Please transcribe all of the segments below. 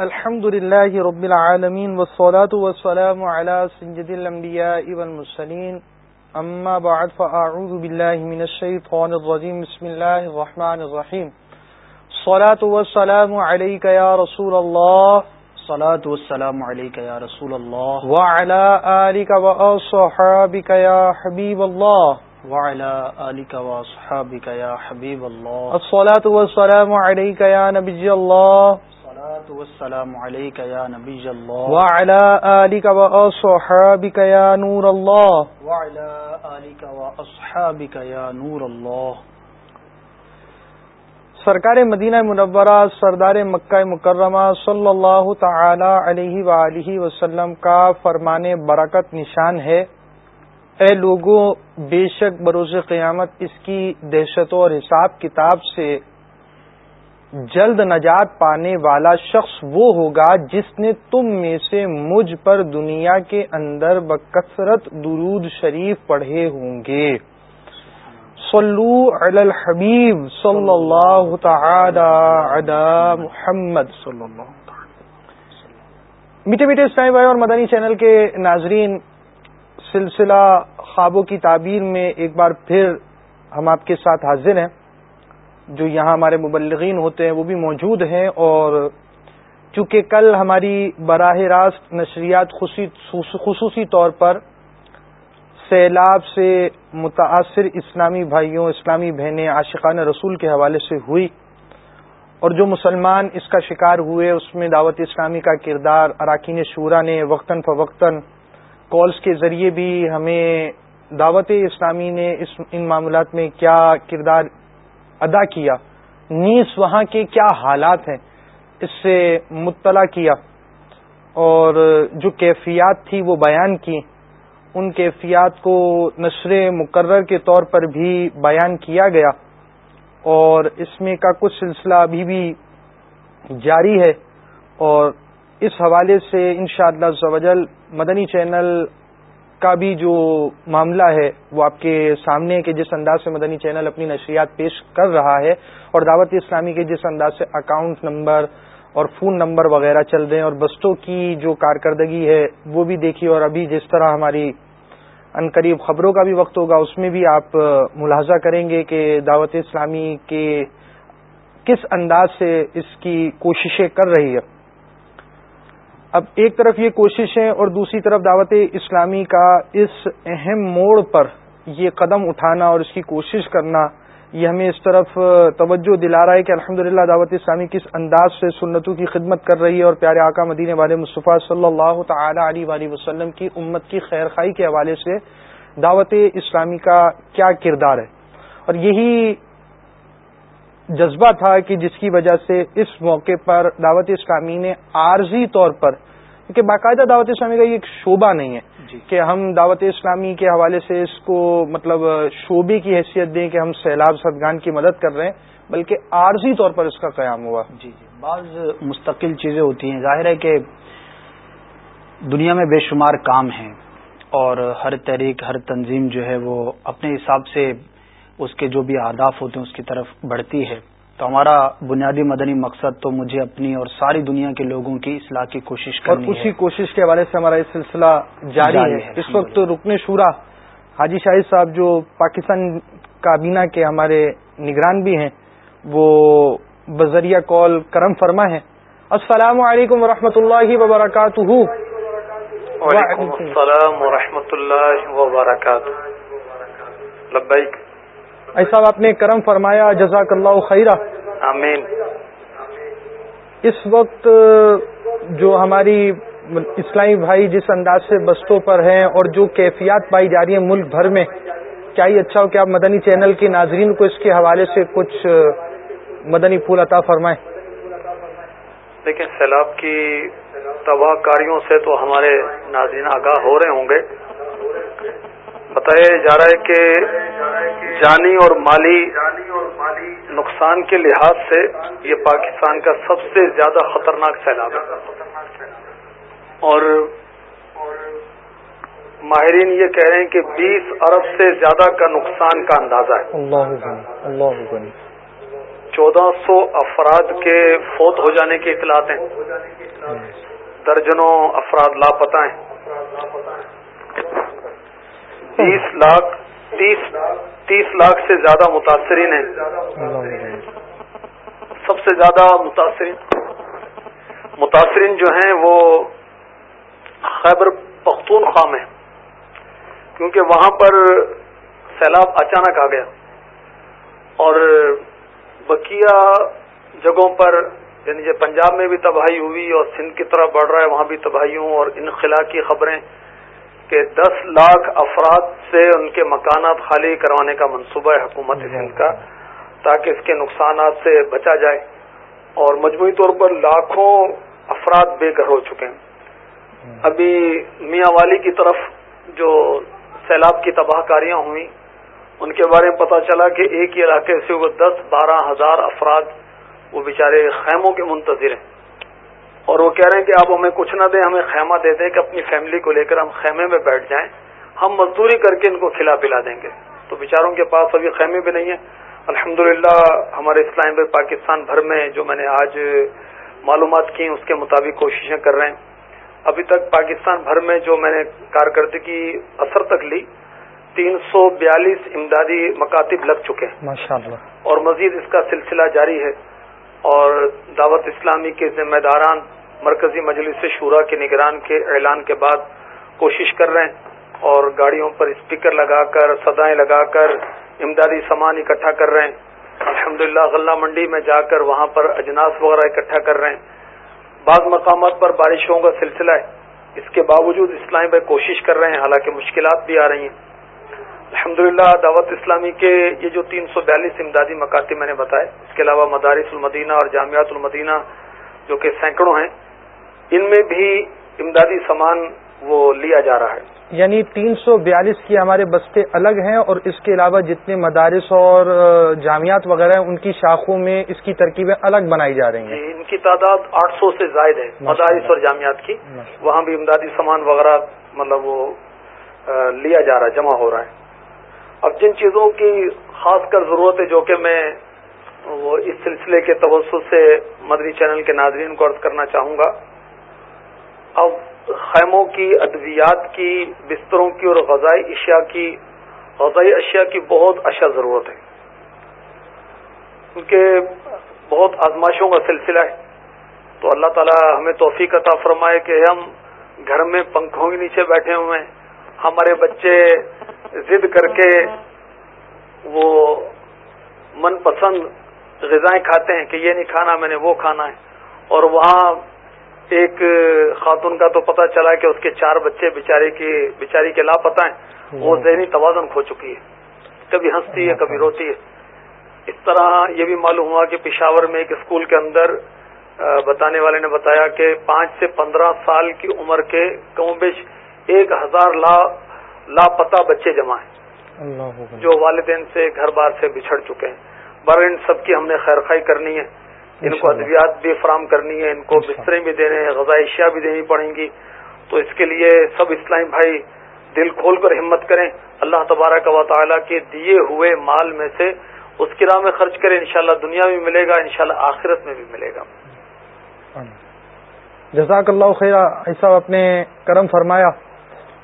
الحمد لله رب العالمين والصلاة والسلام على سنجد الأنبياء والمسلين أما بعد فأعوذ بالله من الشيطان الرجيم بسم الله الرحمن الرحيم الصلاة والسلام عليك يا رسول الله الصلاة والسلام عليك يا رسول الله وعلى آلك وأصحابك يا حبيب الله وعلى آلك وأصحابك يا حبيب الله الصلاة والسلام عليك يا نبي الله والسلام عليك يا نبي الله. وعلى آلك وأصحابك يا نور الله. وعلى آلك وأصحابك يا نور الله. سرکار مدینہ منورہ سردار مکہ مکرمہ صلی اللہ تعالی علیہ وآلہ وسلم کا فرمان برکت نشان ہے۔ اے لوگوں بے شک بروز قیامت اس کی دہشتوں اور حساب کتاب سے جلد نجات پانے والا شخص وہ ہوگا جس نے تم میں سے مجھ پر دنیا کے اندر بکثرت درود شریف پڑھے ہوں گے۔ صلو علی الحبیب صلی اللہ تعالی علی محمد صلی اللہ میٹھے میٹھے اسلائی بھائی اور مدنی چینل کے ناظرین، سلسلہ خوابوں کی تعبیر میں ایک بار پھر ہم آپ کے ساتھ حاضر ہیں۔ جو یہاں ہمارے مبلغین ہوتے ہیں وہ بھی موجود ہیں اور چونکہ کل ہماری براہ راست نشریات خصوصی طور پر سیلاب سے متاثر اسلامی بھائیوں، اسلامی بہنیں عاشقان رسول کے حوالے سے ہوئی اور جو مسلمان اس کا شکار ہوئے، اس میں دعوت اسلامی کا کردار اراکین شورا نے وقتاً فوقتاً کالز کے ذریعے بھی ہمیں دعوت اسلامی نے اس ان معاملات میں کیا کردار ادا کیا۔ نیس وہاں کے کیا حالات ہیں؟ اس سے مطلع کیا۔ اور جو کیفیات تھی وہ بیان کی۔ ان کیفیات کو نشر مقرر کے طور پر بھی بیان کیا گیا۔ اور اس میں کا کچھ سلسلہ ابھی بھی جاری ہے۔ اور اس حوالے سے انشاءاللہ شاء اللہ مدنی چینل کا بھی جو معاملہ ہے، وہ آپ کے سامنے کے جس انداز سے مدنی چینل اپنی نشریات پیش کر رہا ہے اور دعوت اسلامی کے جس انداز سے اکاؤنٹ نمبر اور فون نمبر وغیرہ چل رہے ہیں اور بستوں کی جو کارکردگی ہے، وہ بھی دیکھیے اور ابھی جس طرح ہماری قریب خبروں کا بھی وقت ہوگا، اس میں بھی آپ ملاحظہ کریں گے کہ دعوت اسلامی کے کس انداز سے اس کی کوششیں کر رہی ہے۔ اب ایک طرف یہ کوششیں اور دوسری طرف دعوت اسلامی کا اس اہم موڑ پر یہ قدم اٹھانا اور اس کی کوشش کرنا، یہ ہمیں اس طرف توجہ دلا رہا ہے کہ الحمد دعوت اسلامی کس انداز سے سنتوں کی خدمت کر رہی ہے اور پیارے آقا مدینہ والے مصطفیٰ صلی اللہ تعالی علیہ وآلہ وسلم کی امت کی خیر خائی کے حوالے سے دعوت اسلامی کا کیا کردار ہے؟ اور یہی جذبہ تھا کہ جس کی وجہ سے اس موقع پر دعوت اسلامی نے عارضی طور پر کیونکہ باقاعدہ دعوت اسلامی کا یہ ایک شعبہ نہیں ہے جی۔ کہ ہم دعوت اسلامی کے حوالے سے اس کو مطلب شعبے کی حیثیت دیں کہ ہم سیلاب صدگان کی مدد کر رہے ہیں بلکہ عارضی طور پر اس کا قیام ہوا۔ جی جی۔ بعض مستقل چیزیں ہوتی ہیں۔ ظاہر ہے کہ دنیا میں بے شمار کام ہیں اور ہر تحریک ہر تنظیم جو ہے وہ اپنے حساب سے اس کے جو بھی اہداف ہوتے ہیں اس کی طرف بڑھتی ہے۔ تو ہمارا بنیادی مدنی مقصد تو مجھے اپنی اور ساری دنیا کے لوگوں کی اصلاح کی کوشش کرنی اور اسی کوشش کے حوالے سے ہمارا یہ سلسلہ جاری ہے۔ اس وقت رکن شورا حاجی شاہد صاحب جو پاکستان کابینہ کے ہمارے نگران بھی ہیں وہ بذریعہ کال کرم فرما ہے السلام علیکم ورحمۃ اللہ وبرکاتہ۔ وعلیکم السلام ورحمۃ اللہ وبرکاتہ۔ لبیک۔ ایسا آپ نے کرم فرمایا جزاک اللہ خیرہ۔ آمین۔ اس وقت جو ہماری اسلامی بھائی جس انداز سے بستوں پر ہیں اور جو کیفیات پائی جا رہی ہیں ملک بھر میں کیا ہی اچھا ہو کہ آپ مدنی چینل کے ناظرین کو اس کے حوالے سے کچھ مدنی پھول عطا فرمائیں؟ لیکن سیلاب کی تباہ کاریوں سے تو ہمارے ناظرین آگاہ ہو رہے ہوں گے۔ بتایا جا رہا ہے کہ جانی اور مالی نقصان کے لحاظ سے یہ پاکستان کا سب سے زیادہ خطرناک سیلاب ہے۔ اور ماہرین یہ کہہ رہے ہیں کہ بیس ارب سے زیادہ کا نقصان کا اندازہ ہے۔ چودہ سو افراد کے فوت ہو جانے کی اطلاعات ہیں۔ درجنوں افراد لاپتہ ہیں۔ تیس لاکھ، تیس تیس لاکھ سے زیادہ متاثرین ہیں۔ سب سے زیادہ متاثرین۔ متاثرین جو ہیں وہ خیبر پختونخوا میں کیونکہ وہاں پر سیلاب اچانک آ گیا۔ اور بقیہ جگہوں پر یعنی پنجاب میں بھی تباہی ہوئی اور سندھ کی طرف بڑھ رہا ہے، وہاں بھی تباہیوں اور انخلا کی خبریں کہ دس لاکھ افراد سے ان کے مکانات خالی کروانے کا منصوبہ ہے حکومت سندھ کا تاکہ اس کے نقصانات سے بچا جائے اور مجموعی طور پر لاکھوں افراد بے گھر ہو چکے ہیں۔ ابھی میاں والی کی طرف جو سیلاب کی تباہ کاریاں ہوئیں ان کے بارے میں پتا چلا کہ ایک ہی علاقے سے وہ دس بارہ ہزار افراد وہ بیچارے خیموں کے منتظر ہیں۔ اور وہ کہہ رہے ہیں کہ آپ ہمیں کچھ نہ دیں ہمیں خیمہ دے دیں کہ اپنی فیملی کو لے کر ہم خیمے میں بیٹھ جائیں۔ ہم مزدوری کر کے ان کو کھلا پلا دیں گے۔ تو بیچاروں کے پاس ابھی خیمے بھی نہیں ہیں۔ الحمد ہمارے اسلام بھائی پاکستان بھر میں جو میں نے آج معلومات کی اس کے مطابق کوششیں کر رہے ہیں۔ ابھی تک پاکستان بھر میں جو میں نے کارکردگی اثر تک لی تین سو بیالیس امدادی مکاتب لگ چکے ہیں۔ اور مزید اس کا سلسلہ جاری ہے۔ اور دعوت اسلامی کے ذمہ داران مرکزی مجلس شورا کے نگران کے اعلان کے بعد کوشش کر رہے ہیں اور گاڑیوں پر اسپیکر لگا کر، سدائیں لگا کر، امدادی سامان اکٹھا کر رہے ہیں۔ الحمد للہ غلہ منڈی میں جا کر وہاں پر اجناس وغیرہ اکٹھا کر رہے ہیں۔ بعض مقامات پر بارشوں کا سلسلہ ہے۔ اس کے باوجود اسلامی بھائی کوشش کر رہے ہیں، حالانکہ مشکلات بھی آ رہی ہیں۔ الحمدللہ دعوت اسلامی کے یہ جو تین سو بیالیس امدادی مکاتی میں نے بتائے اس کے علاوہ مدارس المدینہ اور جامعات المدینہ جو کہ سینکڑوں ہیں ان میں بھی امدادی سامان وہ لیا جا رہا ہے۔ یعنی تین سو بیالیس کی ہمارے بستے الگ ہیں اور اس کے علاوہ جتنے مدارس اور جامعات وغیرہ ہیں ان کی شاخوں میں اس کی ترکیبیں الگ بنائی جا رہی ہیں۔ جی ان کی تعداد آٹھ سو سے زائد ہے مدارس اور جامعات کی۔ وہاں بھی امدادی سامان وغیرہ مطلب وہ لیا جا رہا ہے جمع ہو رہا ہے۔ اب جن چیزوں کی خاص کر ضرورت ہے جو کہ میں وہ اس سلسلے کے توسط سے مدنی چینل کے ناظرین کو عرض کرنا چاہوں گا۔ اب خیموں کی، ادویات کی، بستروں کی اور غذائی اشیاء کی، غذائی اشیاء کی بہت اشیا ضرورت ہے۔ کیونکہ بہت آزماشوں کا سلسلہ ہے۔ تو اللہ تعالی ہمیں توفیق عطا فرمائے کہ ہم گھر میں پنکھوں کے نیچے بیٹھے ہوئے ہیں۔ ہمارے بچے ضد کر کے وہ من پسند غذائیں کھاتے ہیں کہ یہ نہیں کھانا میں نے وہ کھانا ہے۔ اور وہاں ایک خاتون کا تو پتہ چلا کہ اس کے چار بچے بیچارے کی بیچاری کے لاپتہ ہیں۔ وہ ذہنی توازن کھو چکی ہے۔ کبھی ہنستی ہے کبھی روتی ہے۔ اس طرح یہ بھی معلوم ہوا کہ پشاور میں ایک اسکول کے اندر بتانے والے نے بتایا کہ پانچ سے پندرہ سال کی عمر کے کم بیچ ایک ہزار لا لاپتہ بچے جمع ہیں۔ جو والدین سے گھر بار سے بچھڑ چکے ہیں۔ بر ان سب کی ہم نے خیر خائی کرنی ہے۔ ان کو ادویات بھی فراہم کرنی ہے۔ ان کو بسترے بھی دینے ہیں غذائی اشیاء بھی دینی پڑیں گی۔ تو اس کے لیے سب اسلام بھائی دل کھول کر ہمت کریں۔ اللہ تبارک و تعالیٰ کے دیے ہوئے مال میں سے اس کی راہ میں خرچ کریں۔ انشاءاللہ دنیا میں ملے گا انشاءاللہ آخرت میں بھی ملے گا۔ جزاک اللہ خیر ایسا اپنے کرم فرمایا۔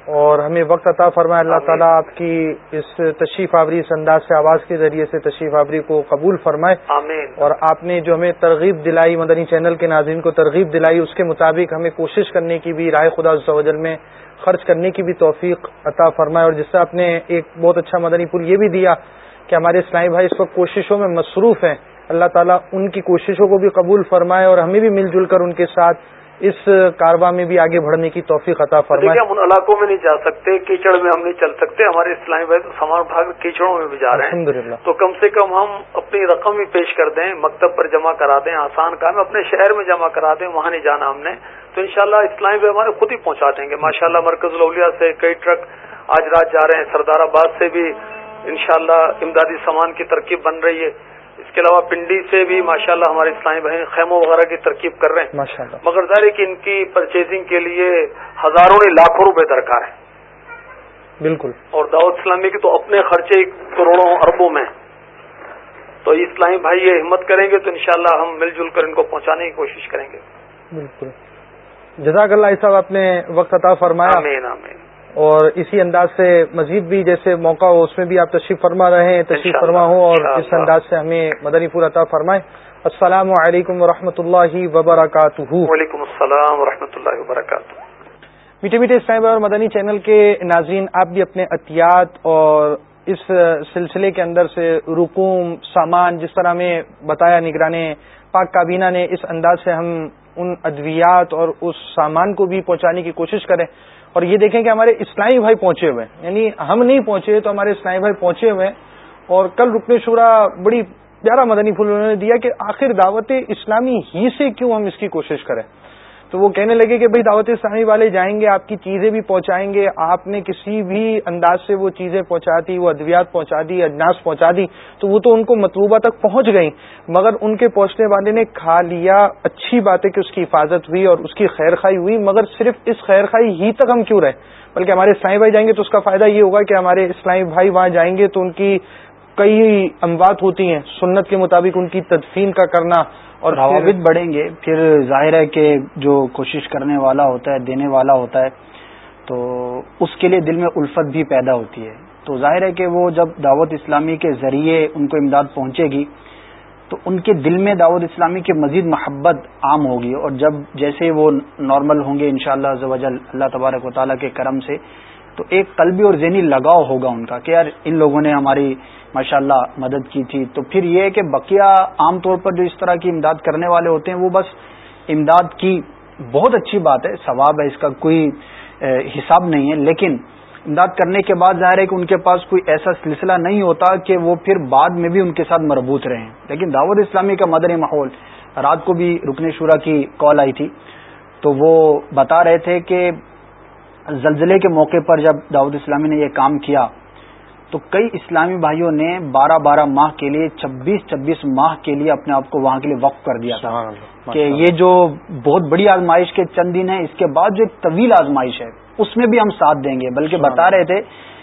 اور ہمیں وقت عطا فرمائے۔ اللہ تعالیٰ آپ کی اس تشریف آوری اس انداز سے آواز کے ذریعے سے تشریف آوری کو قبول فرمائے۔ آمین۔ اور آپ نے جو ہمیں ترغیب دلائی مدنی چینل کے ناظرین کو ترغیب دلائی اس کے مطابق ہمیں کوشش کرنے کی بھی رائے خدا سوجل میں خرچ کرنے کی بھی توفیق عطا فرمائے۔ اور جس سے آپ نے ایک بہت اچھا مدنی پل یہ بھی دیا کہ ہمارے اسلامی بھائی اس وقت کوششوں میں مصروف ہیں اللہ تعالیٰ ان کی کوششوں کو بھی قبول فرمائے اور ہمیں بھی مل جل کر ان کے ساتھ اس کارواں میں بھی آگے بڑھنے کی توفیق عطا فرمائے۔ ہم ان علاقوں میں نہیں جا سکتے کیچڑ میں ہم نہیں چل سکتے ہمارے اسلامی بھائی سامان بھاگ کیچڑوں میں بھی جا رہے ہیں۔ تو کم سے کم ہم اپنی رقم بھی پیش کر دیں مکتب پر جمع کرا دیں آسان کام اپنے شہر میں جمع کرا دیں وہاں نہیں جانا ہم نے۔ تو انشاءاللہ اسلامی بھائی ہمارے خود ہی پہنچا دیں گے۔ ماشاء اللہ مرکز الاولیاء سے کئی ٹرک آج رات جا رہے ہیں۔ سردار آباد سے بھی انشاءاللہ امدادی سامان کی ترکیب بن رہی ہے۔ اس کے علاوہ پنڈی سے بھی ماشاء اللہ ہمارے اسلامی بہن خیموں وغیرہ کی ترکیب کر رہے ہیں۔ مگر ظاہر کہ ان کی پرچیزنگ کے لیے ہزاروں لاکھوں روپے درکار ہیں۔ بالکل۔ اور دعوت اسلامی کے تو اپنے خرچے کروڑوں اربوں میں تو اسلامی بھائی یہ ہمت کریں گے تو انشاءاللہ ہم مل جل کر ان کو پہنچانے کی کوشش کریں گے۔ بالکل۔ جزاک اللہ صاحب آپ نے وقت عطا فرمایا۔ آمین آمین۔ اور اسی انداز سے مزید بھی جیسے موقع ہو اس میں بھی آپ تشریف فرما رہے ہیں تشریف فرما ہوں اور اس انداز سے ہمیں مدنی پور عطا فرمائیں۔ السلام علیکم ورحمۃ اللہ وبرکاتہ۔ وعلیکم السلام و اللہ وبرکاتہ۔ میٹھے میٹھے اسلام اور مدنی چینل کے ناظرین آپ بھی اپنے احتیاط اور اس سلسلے کے اندر سے رکوم سامان جس طرح ہمیں بتایا نگران پاک کابینہ نے اس انداز سے ہم ان ادویات اور اس سامان کو بھی پہنچانے کی کوشش کریں۔ اور یہ دیکھیں کہ ہمارے اسلامی بھائی پہنچے ہوئے ہیں۔ یعنی ہم نہیں پہنچے تو ہمارے اسلامی بھائی پہنچے ہوئے ہیں۔ اور کل رکن شورا بڑی پیارا مدنی پھول انہوں نے دیا کہ آخر دعوت اسلامی ہی سے کیوں ہم اس کی کوشش کریں؟ تو وہ کہنے لگے کہ بھائی دعوت اسلامی والے جائیں گے، آپ کی چیزیں بھی پہنچائیں گے۔ آپ نے کسی بھی انداز سے وہ چیزیں پہنچا دی، وہ ادویات پہنچا دی اجناس پہنچا دی، تو وہ تو ان کو مطلوبہ تک پہنچ گئیں۔ مگر ان کے پہنچنے والے نے کھا لیا، اچھی بات ہے کہ اس کی حفاظت ہوئی اور اس کی خیر خائی ہوئی، مگر صرف اس خیر خائی ہی تک ہم کیوں رہے؟ بلکہ ہمارے اسلامی بھائی جائیں گے تو اس کا فائدہ یہ ہوگا کہ ہمارے اسلامی بھائی وہاں جائیں گے تو ان کی کئی اموات ہوتی ہیں، سنت کے مطابق ان کی تدفین کا کرنا اور روابط بڑھیں گے۔ پھر ظاہر ہے کہ جو کوشش کرنے والا ہوتا ہے، دینے والا ہوتا ہے، تو اس کے لیے دل میں الفت بھی پیدا ہوتی ہے۔ تو ظاہر ہے کہ وہ جب دعوت اسلامی کے ذریعے ان کو امداد پہنچے گی، تو ان کے دل میں دعوت اسلامی کی مزید محبت عام ہوگی۔ اور جب جیسے وہ نارمل ہوں گے، انشاءاللہ شاء اللہ اللہ تبارک و تعالیٰ کے کرم سے تو ایک قلبی اور ذہنی لگاؤ ہوگا ان کا کہ یار ان لوگوں نے ہماری ماشاء اللہ مدد کی تھی۔ تو پھر یہ کہ بقیہ عام طور پر جو اس طرح کی امداد کرنے والے ہوتے ہیں وہ بس امداد کی بہت اچھی بات ہے، ثواب ہے، اس کا کوئی حساب نہیں ہے۔ لیکن امداد کرنے کے بعد ظاہر ہے کہ ان کے پاس کوئی ایسا سلسلہ نہیں ہوتا کہ وہ پھر بعد میں بھی ان کے ساتھ مربوط رہیں۔ لیکن دعوت اسلامی کا مدنی ماحول، رات کو بھی رکن شورا کی کال آئی تھی تو وہ بتا رہے تھے کہ زلزلے کے موقع پر جب داود اسلامی نے یہ کام کیا تو کئی اسلامی بھائیوں نے بارہ بارہ ماہ کے لیے چھبیس چھبیس ماہ کے لیے اپنے آپ کو وہاں کے لیے وقف کر دیا تھا۔ کہ یہ جو بہت بڑی آزمائش کے چند دن ہیں اس کے بعد جو ایک طویل آزمائش ہے اس میں بھی ہم ساتھ دیں گے۔ بلکہ بتا رہے تھے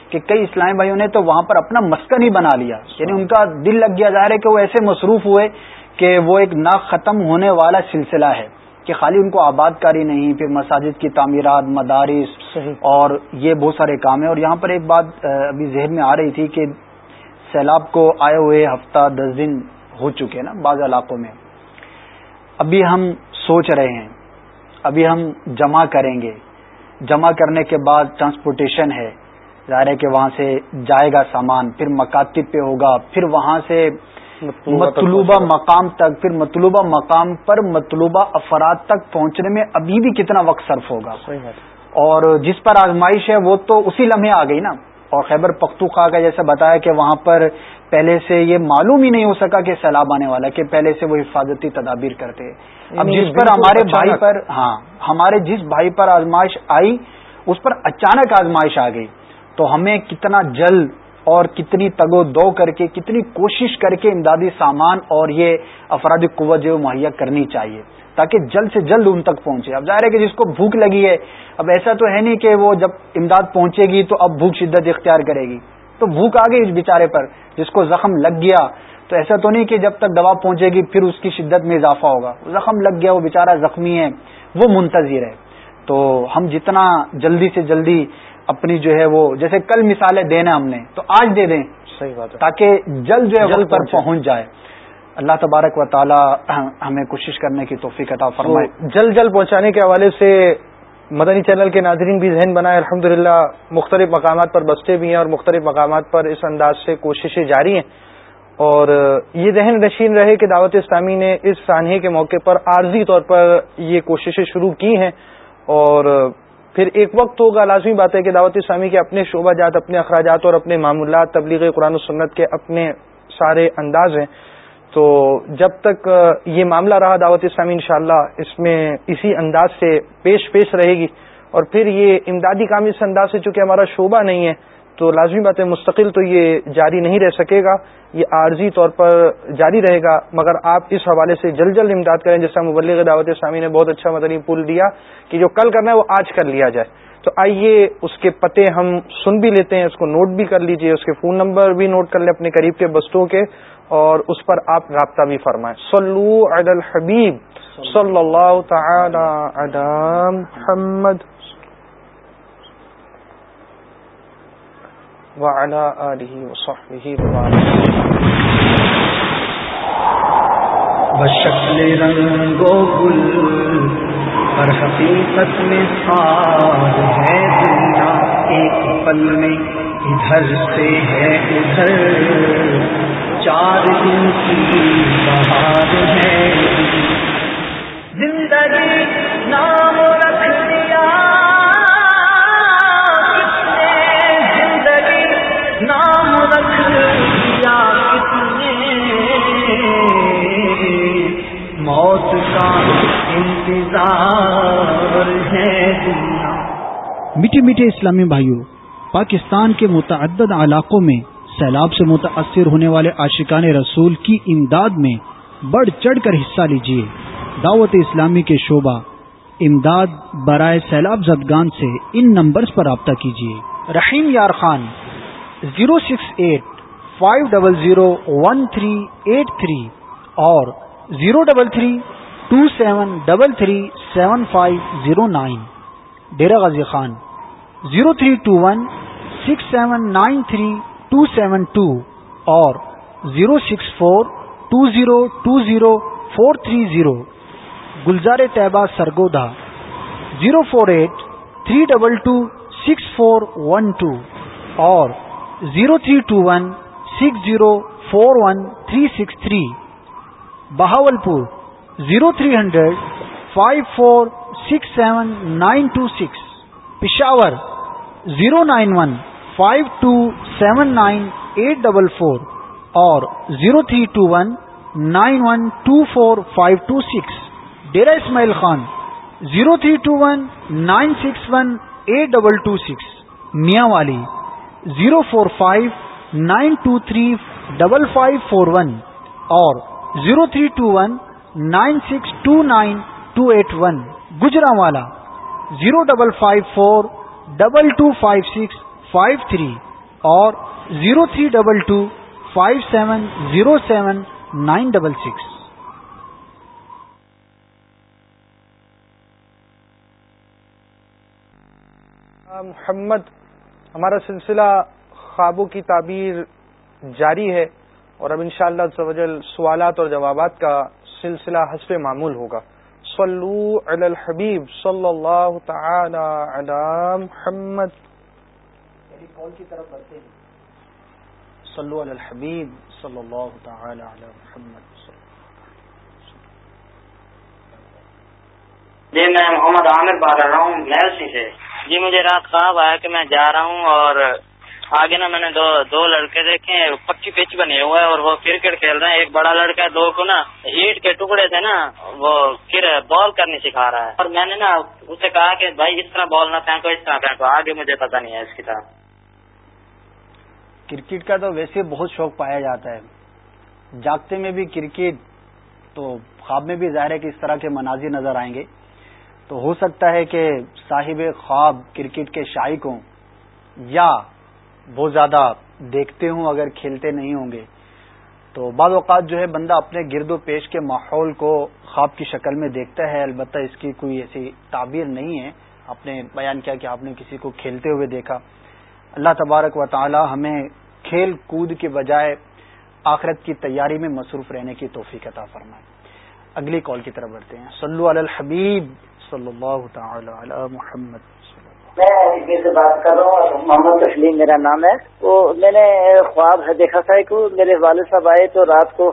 کہ کئی اسلامی بھائیوں نے تو وہاں پر اپنا مسکن ہی بنا لیا۔ یعنی ان کا دل لگ گیا ظاہر ہے کہ وہ ایسے مصروف ہوئے کہ وہ ایک نہ ختم ہونے والا سلسلہ ہے۔ کہ خالی ان کو آباد کاری نہیں پھر مساجد کی تعمیرات مدارس اور یہ بہت سارے کام ہیں۔ اور یہاں پر ایک بات ابھی ذہن میں آ رہی تھی کہ سیلاب کو آئے ہوئے ہفتہ دس دن ہو چکے نا بعض علاقوں میں۔ ابھی ہم سوچ رہے ہیں ابھی ہم جمع کریں گے۔ جمع کرنے کے بعد ٹرانسپورٹیشن ہے ظاہر ہے کہ وہاں سے جائے گا سامان پھر مکاتب پہ ہوگا پھر وہاں سے مطلوبہ مقام تک پھر مطلوبہ مقام پر مطلوبہ افراد تک پہنچنے میں ابھی بھی کتنا وقت صرف ہوگا؟ اور جس پر آزمائش ہے وہ تو اسی لمحے آ گئی نا۔ اور خیبر پختوخوا کا جیسے بتایا کہ وہاں پر پہلے سے یہ معلوم ہی نہیں ہو سکا کہ سیلاب آنے والا کہ پہلے سے وہ حفاظتی تدابیر کرتے۔ اب یعنی جس پر ہمارے بھائی پر ہاں ہمارے جس بھائی پر آزمائش آئی اس پر اچانک آزمائش آ گئی۔ تو ہمیں کتنا جلد اور کتنی تگو دو کر کے، کتنی کوشش کر کے امدادی سامان اور یہ افرادی قوت جو مہیا کرنی چاہیے تاکہ جلد سے جلد ان تک پہنچے۔ اب ظاہر ہے کہ جس کو بھوک لگی ہے، اب ایسا تو ہے نہیں کہ وہ جب امداد پہنچے گی تو اب بھوک شدت اختیار کرے گی۔ تو بھوک آ گئی اس بیچارے پر، جس کو زخم لگ گیا۔ تو ایسا تو نہیں کہ جب تک دوا پہنچے گی پھر اس کی شدت میں اضافہ ہوگا۔ زخم لگ گیا، وہ بیچارہ زخمی ہے، وہ منتظر ہے۔ تو ہم جتنا جلدی سے جلدی اپنی جو ہے وہ جیسے کل مثالیں دینا ہم نے تو آج دے دیں صحیح بات تاکہ جلد جو ہے جلد پر پہنچ جائے۔ اللہ تبارک و تعالی ہمیں کوشش کرنے کی توفیق عطا فرمائے۔ جلد جلد پہنچانے کے حوالے سے مدنی چینل کے ناظرین بھی ذہن بنائے۔ الحمد مختلف مقامات پر بستے بھی ہیں اور مختلف مقامات پر اس انداز سے کوششیں جاری ہیں۔ اور یہ ذہن نشین رہے کہ دعوت اسلامی نے اس سانحے کے موقع پر عارضی طور پر یہ کوششیں شروع کی ہیں۔ اور پھر ایک وقت ہوگا، لازمی بات ہے کہ دعوت اسلامی کے اپنے شعبہ جات، اپنے اخراجات اور اپنے معمولات، تبلیغ قرآن و سنت کے اپنے سارے انداز ہیں۔ تو جب تک یہ معاملہ رہا دعوت اسلامی، انشاءاللہ اس میں اسی انداز سے پیش پیش رہے گی۔ اور پھر یہ امدادی کام اس انداز سے، چونکہ ہمارا شعبہ نہیں ہے تو لازمی بات ہے، مستقل تو یہ جاری نہیں رہ سکے گا، یہ عارضی طور پر جاری رہے گا، مگر آپ اس حوالے سے جلد جلد امداد کریں، جیسا مبلغ دعوت اسلامی نے بہت اچھا مدنی پل دیا کہ جو کل کرنا ہے وہ آج کر لیا جائے۔ تو آئیے اس کے پتے ہم سن بھی لیتے ہیں، اس کو نوٹ بھی کر لیجیے، اس کے فون نمبر بھی نوٹ کر لیں اپنے قریب کے بستوں کے، اور اس پر آپ رابطہ بھی فرمائیں۔ صلو علی الحبیب، صلی اللہ تعالی علی محمد۔ وعلى آله وصحبه وبارك. بشکل رنگ و گل پر حقیقت میں خار ہے دنیا ایک پل میں، ادھر سے ہے ادھر۔ چار دن کی بہار ہے۔ میٹھے میٹھے اسلامی بھائیوں، پاکستان کے متعدد علاقوں میں سیلاب سے متاثر ہونے والے عاشقان رسول کی امداد میں بڑھ چڑھ کر حصہ لیجیے دعوت اسلامی کے شعبہ، امداد برائے سیلاب زدگان سے ان نمبرز پر رابطہ کیجیے Rahim Yar Khan, zero six eight five double zero one three eight three اور zero double three two seven double three seven five zero nine. Dera Ghazi Khan zero three two one six seven nine three two seven two اور zero six four two zero two zero four three zero. Gulzar Tayyaba Sargodha. Zero four eight three double two six four one two اور zero three two one six zero four one three six three. Bahawalpur zero three hundred five four six seven nine two six. Peshawar zero nine one five two seven nine eight double four اور zero three two one nine one two four five two six Dera Ismail Khan zero three two one nine six one eight double two six Mianwali zero four five nine two three double five four one اور zero three two one nine six two nine two eight one Gujranwala zero double five four double two five six five three اور zero three double two five seven zero seven nine double six Muhammad, ہمارا سلسلہ خوابوں کی تعبیر جاری ہے اور اب انشاءاللہ شاء اللہ سوالات اور جوابات کا سلسلہ حسب معمول ہوگا۔ صلو علی الحبیب صلی اللہ تعالی علی محمد. کال کی طرف بڑھتے ہیں؟ صلو علی الحبیب صلی اللہ تعالی علی محمد. جی میں محمد عامر بات کر رہا ہوں محل سے۔ جی مجھے رات خواب آیا کہ میں جا رہا ہوں اور آگے نا میں نے دو دو لڑکے دیکھے پکی پچ بنے ہوئے ہیں اور وہ کرکٹ کھیل رہے ہیں۔ ایک بڑا لڑکا دو کو نا اینٹ کے ٹکڑے تھے نا، وہ بال کرنی سکھا رہا ہے۔ اور میں نے نا اسے کہا کہ بھائی اس طرح بال نہ پھینکو، اس طرح پھینکو۔ آگے مجھے پتا نہیں ہے اس کی طرح۔ کرکٹ کا تو ویسے بہت شوق پایا جاتا ہے۔ جاگتے میں بھی کرکٹ، تو خواب میں بھی ظاہر ہے کہ اس طرح کے مناظر نظر آئیں گے۔ تو ہو سکتا ہے کہ صاحب خواب کرکٹ کے شائق ہوں، یا بہت زیادہ دیکھتے ہوں، اگر کھیلتے نہیں ہوں گے۔ تو بعض اوقات جو ہے، بندہ اپنے گرد و پیش کے ماحول کو خواب کی شکل میں دیکھتا ہے، البتہ اس کی کوئی ایسی تعبیر نہیں ہے۔ آپ نے بیان کیا کہ آپ نے کسی کو کھیلتے ہوئے دیکھا۔ اللہ تبارک و تعالی ہمیں کھیل کود کے بجائے آخرت کی تیاری میں مصروف رہنے کی توفیق عطا فرمائے۔ اگلی کال کی طرف بڑھتے ہیں۔ سلو الحبیب صلی اللہ تعالی علی محمد۔ میں اجمیر سے بات کر رہا ہوں محمد تسلیم میرا نام ہے۔ تو میں نے خواب دیکھا تھا کہ میرے والد صاحب آئے تو رات کو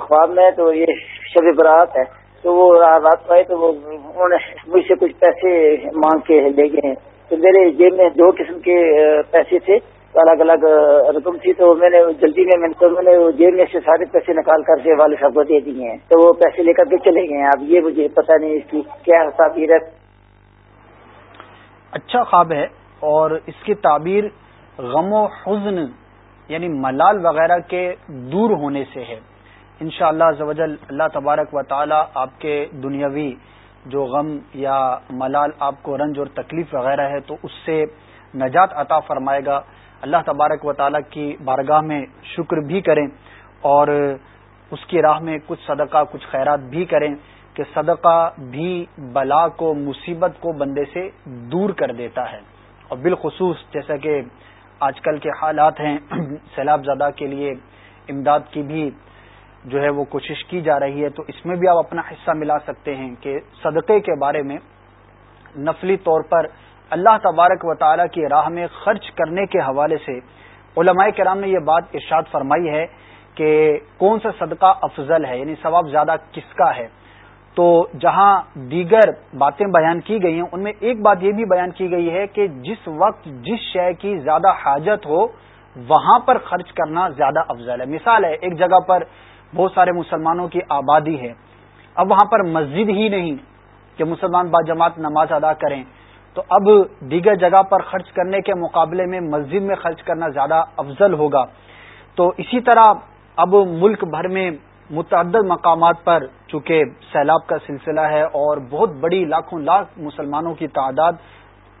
خواب میں تو یہ شب برات ہے۔ تو وہ رات کو آئے تو وہ، انہوں نے مجھ سے کچھ پیسے مانگ کے لے گئے۔ ہیں تو میرے جیب میں دو قسم کے پیسے تھے۔ الگ الگ رقم تھی تو میں نے جلدی میں تو میں نے جیب میں سے سارے پیسے نکال کر کے والد صاحب کو دے دیے ہیں۔ تو وہ پیسے لے کر کے چلے گئے ہیں۔ اب یہ مجھے پتہ نہیں اس کی کیا تعبیر ہے اچھا خواب ہے اور اس کی تعبیر غم و حزن یعنی ملال وغیرہ کے دور ہونے سے ہے۔ ان شاء اللہ اللہ تبارک و تعالی آپ کے دنیاوی جو غم یا ملال آپ کو رنج اور تکلیف وغیرہ ہے تو اس سے نجات عطا فرمائے گا۔ اللہ تبارک و تعالی کی بارگاہ میں شکر بھی کریں اور اس کی راہ میں کچھ صدقہ، کچھ خیرات بھی کریں۔ کہ صدقہ بھی بلا کو، مصیبت کو بندے سے دور کر دیتا ہے۔ اور بالخصوص جیسا کہ آج کل کے حالات ہیں، سیلاب زدہ کے لیے امداد کی بھی جو ہے وہ کوشش کی جا رہی ہے، تو اس میں بھی آپ اپنا حصہ ملا سکتے ہیں کہ صدقے کے بارے میں نفلی طور پر اللہ تبارک و تعالی کی راہ میں خرچ کرنے کے حوالے سے علماء کرام نے یہ بات ارشاد فرمائی ہے کہ کون سا صدقہ افضل ہے یعنی ثواب زیادہ کس کا ہے؟ تو جہاں دیگر باتیں بیان کی گئی ہیں، ان میں ایک بات یہ بھی بیان کی گئی ہے کہ جس وقت جس شے کی زیادہ حاجت ہو، وہاں پر خرچ کرنا زیادہ افضل ہے۔ مثال ہے، ایک جگہ پر بہت سارے مسلمانوں کی آبادی ہے۔ اب وہاں پر مسجد ہی نہیں کہ مسلمان با جماعت نماز ادا کریں۔ تو اب دیگر جگہ پر خرچ کرنے کے مقابلے میں مسجد میں خرچ کرنا زیادہ افضل ہوگا۔ تو اسی طرح اب ملک بھر میں متعدد مقامات پر چونکہ سیلاب کا سلسلہ ہے اور بہت بڑی لاکھوں لاکھ مسلمانوں کی تعداد